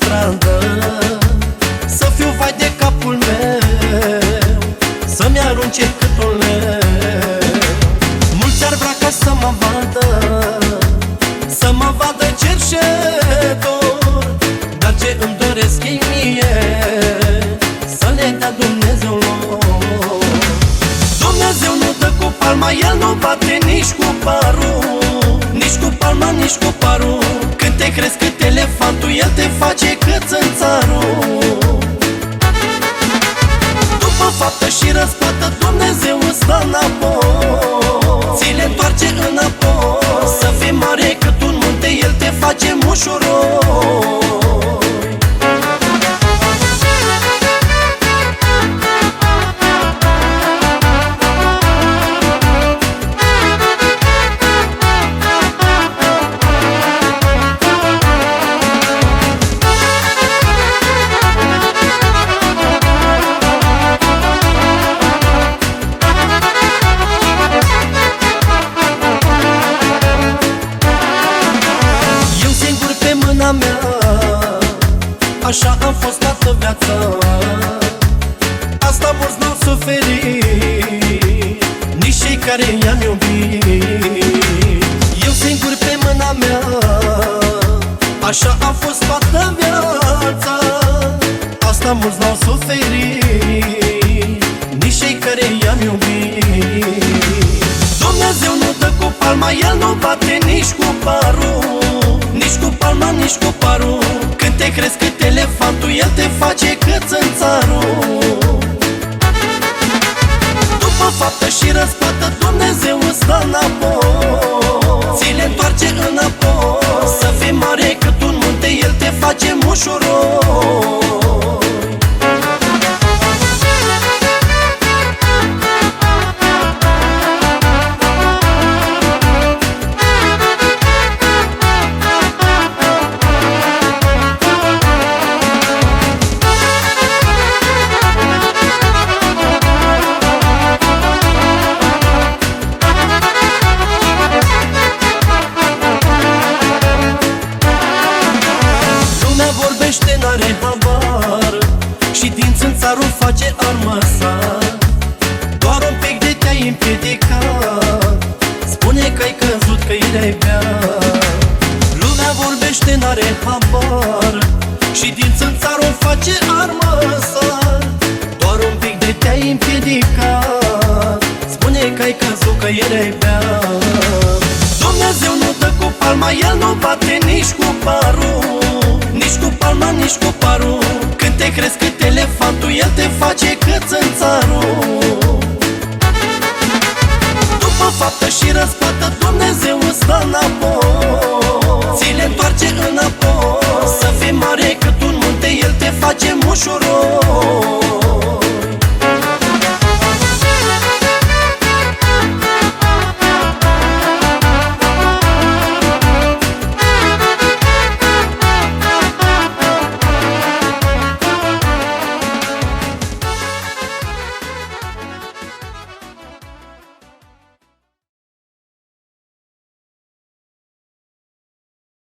stradă Să fiu vai de capul meu Să-mi arunce cât un leu Mulți ar vrea ca să mă vadă Să mă vadă cerșetor Dar ce îmi doresc ei mie Să le dea Dumnezeu lor. Dumnezeu nu dă cu palma El nu bate nici cu parul Nici cu palma, nici cu parul Când te crezi face cățânțarul După faptă și răsplată Dumnezeu îți dă înapoi. Ți le întoarce înapoi. Să fii mare cât un munte El te face mușuroi singur pe mâna mea. Așa am fost toată viața. Asta mulți n-au suferit Nici cei care i-am iubit. Eu singur pe mâna mea Așa am fost toată viața. Asta mulți n-au suferit Nici cei care i-am iubit. Dumnezeu nu dă cu palma, El nu bate nici cu parul Nici cu palma, nici cu parul Când te crezi cât elefantul, El te face cățânțarul După faptă și răsplată, Dumnezeu îți dă înapoi. Ți le întoarce înapoi. Să fii mare cât un munte, El te face mușuroi din țânțarul face arma sa. Doar un pic de te-ai împiedicat. Spune că ai căzut, că e bea. Lumea vorbește, n-are habar. Și din țânțarul face arma sa. Doar un pic de te-ai împiedicat. Spune că ai căzut, că e bea. Dumnezeu nu dă cu palma, El nu bate nici cu parul nici cu palma, nici cu paru. Când te crezi cât elefantul, el te face cățânțarul După faptă și răsplată, Dumnezeu îți dă înapoi. Ți le întoarce înapoi. Să fii mare cât un munte, el te face mușurul.